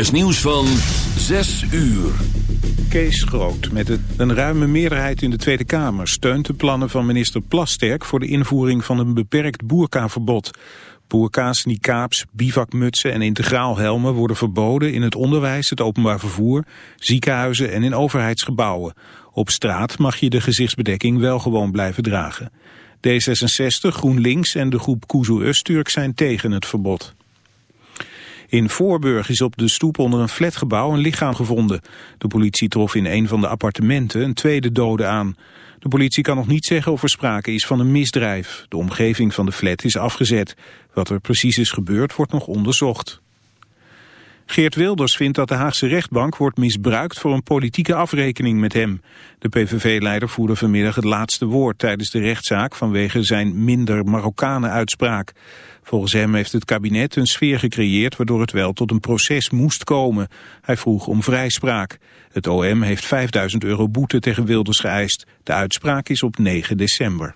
is nieuws van 6 uur. Kees Groot met een ruime meerderheid in de Tweede Kamer steunt de plannen van minister Plasterk voor de invoering van een beperkt boerkaverbod. Boerka's, niqabs, bivakmutsen en integraalhelmen worden verboden in het onderwijs, het openbaar vervoer, ziekenhuizen en in overheidsgebouwen. Op straat mag je de gezichtsbedekking wel gewoon blijven dragen. D66, GroenLinks en de groep Kuzu Öztürk zijn tegen het verbod. In Voorburg is op de stoep onder een flatgebouw een lichaam gevonden. De politie trof in een van de appartementen een tweede dode aan. De politie kan nog niet zeggen of er sprake is van een misdrijf. De omgeving van de flat is afgezet. Wat er precies is gebeurd wordt nog onderzocht. Geert Wilders vindt dat de Haagse rechtbank wordt misbruikt voor een politieke afrekening met hem. De PVV-leider voerde vanmiddag het laatste woord tijdens de rechtszaak vanwege zijn minder Marokkanen uitspraak. Volgens hem heeft het kabinet een sfeer gecreëerd waardoor het wel tot een proces moest komen. Hij vroeg om vrijspraak. Het OM heeft 5000 euro boete tegen Wilders geëist. De uitspraak is op 9 december.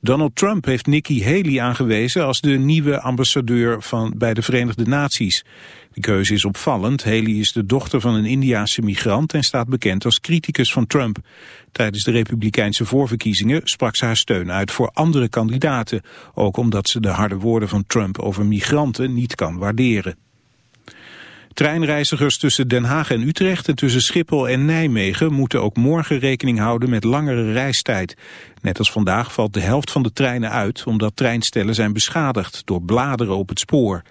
Donald Trump heeft Nikki Haley aangewezen als de nieuwe ambassadeur van, bij de Verenigde Naties. De keuze is opvallend. Haley is de dochter van een Indiaanse migrant en staat bekend als criticus van Trump. Tijdens de republikeinse voorverkiezingen sprak ze haar steun uit voor andere kandidaten. Ook omdat ze de harde woorden van Trump over migranten niet kan waarderen. Treinreizigers tussen Den Haag en Utrecht en tussen Schiphol en Nijmegen moeten ook morgen rekening houden met langere reistijd. Net als vandaag valt de helft van de treinen uit omdat treinstellen zijn beschadigd door bladeren op het spoor.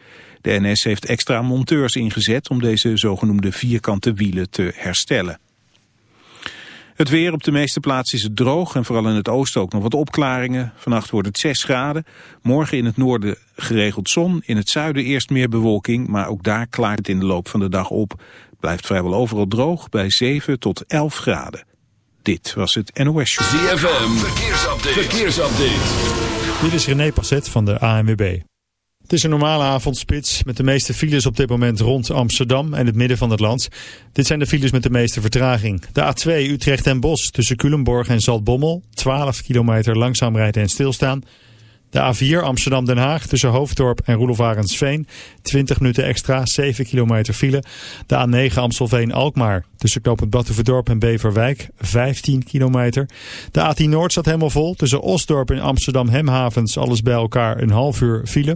De NS heeft extra monteurs ingezet om deze zogenoemde vierkante wielen te herstellen. Het weer op de meeste plaatsen is het droog en vooral in het oosten ook nog wat opklaringen. Vannacht wordt het 6 graden. Morgen in het noorden geregeld zon. In het zuiden eerst meer bewolking, maar ook daar klaart het in de loop van de dag op. Het blijft vrijwel overal droog bij 7 tot 11 graden. Dit was het NOS Show. ZFM, verkeersupdate. verkeersupdate. Dit is René Passet van de ANWB. Het is een normale avondspits met de meeste files op dit moment rond Amsterdam en het midden van het land. Dit zijn de files met de meeste vertraging. De A2 Utrecht en Bos tussen Culemborg en Zaltbommel. 12 kilometer langzaam rijden en stilstaan. De A4 Amsterdam-Den Haag tussen Hoofddorp en Roelof 20 minuten extra, 7 kilometer file. De A9 Amstelveen-Alkmaar tussen Knopend Batuverdorp en Beverwijk. 15 kilometer. De A10 Noord staat helemaal vol tussen Osdorp en Amsterdam-Hemhavens. Alles bij elkaar een half uur file.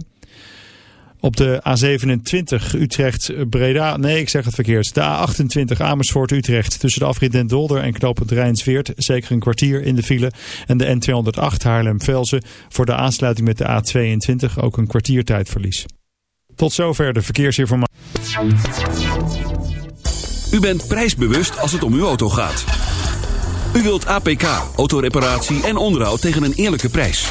Op de A27 Utrecht-Breda, nee ik zeg het verkeerd. De A28 Amersfoort-Utrecht tussen de afrit Den Dolder en knooppunt Rijnsweert. Zeker een kwartier in de file. En de N208 Haarlem-Velzen voor de aansluiting met de A22 ook een kwartiertijdverlies. Tot zover de verkeersinformatie. U bent prijsbewust als het om uw auto gaat. U wilt APK, autoreparatie en onderhoud tegen een eerlijke prijs.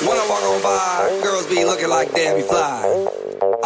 When I walk on by, girls be looking like Debbie Fly.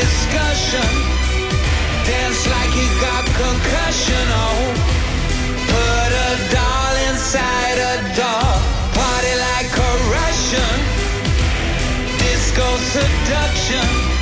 Discussion. Dance like he got concussion. Oh, put a doll inside a doll. Party like a Russian. Disco seduction.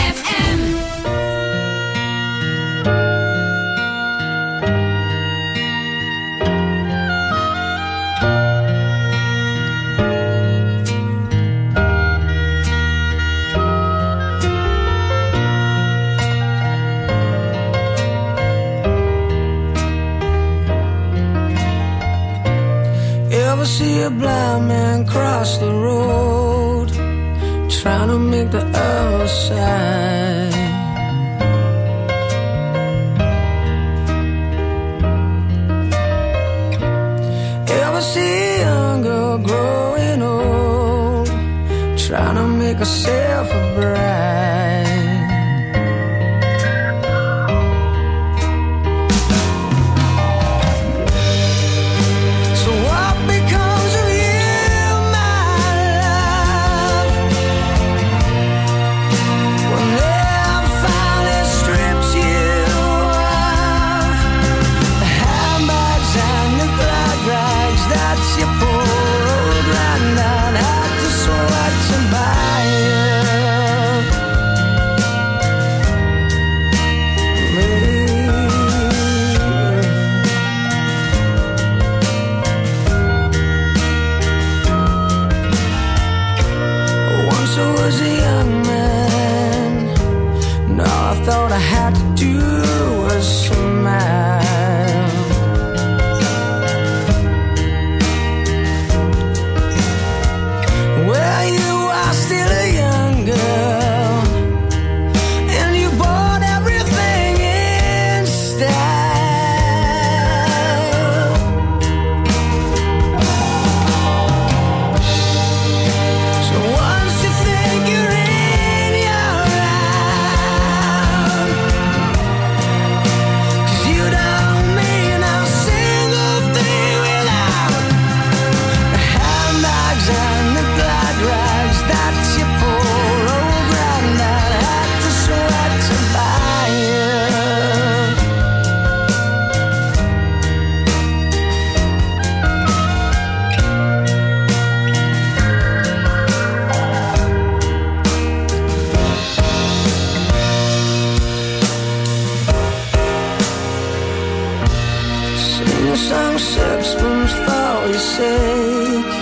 shake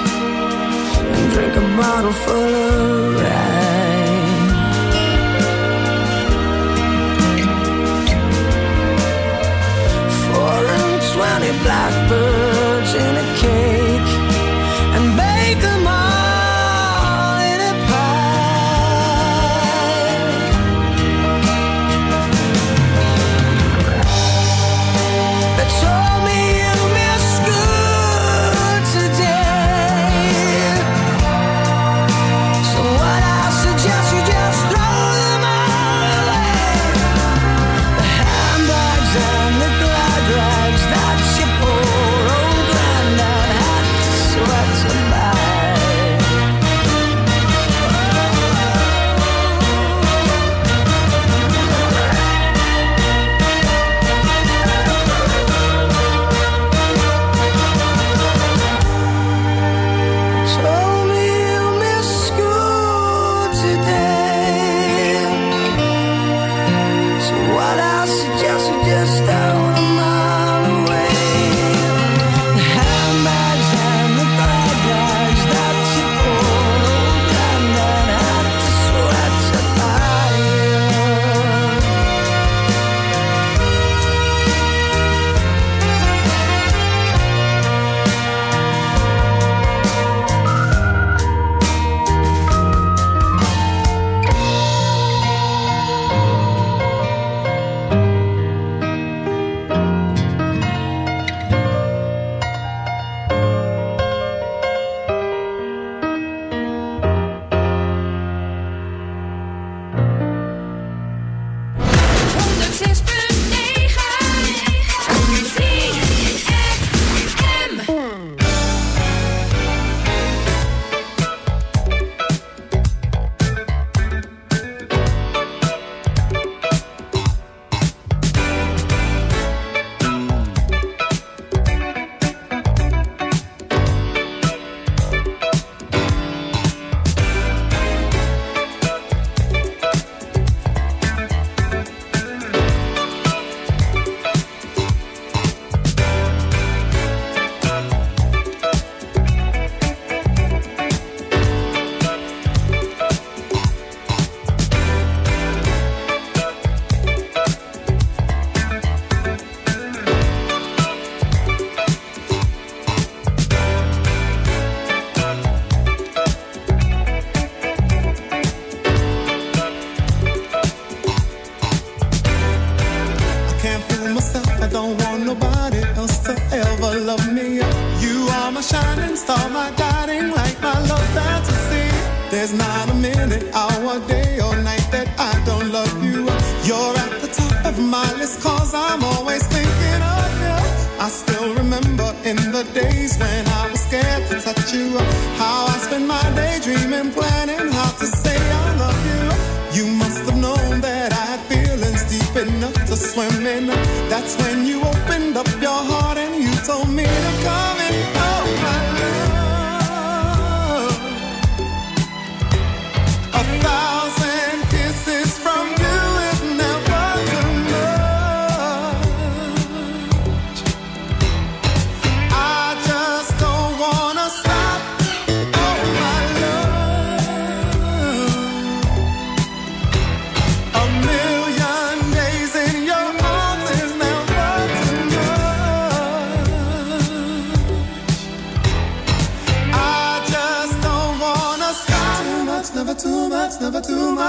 and drink a bottle full of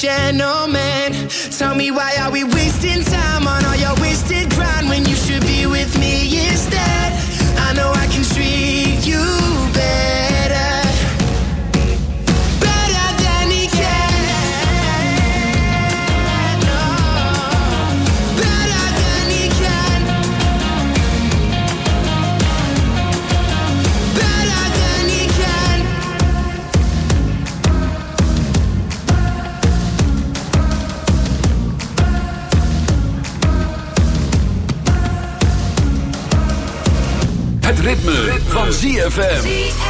gentleman. Tell me why van ZFM.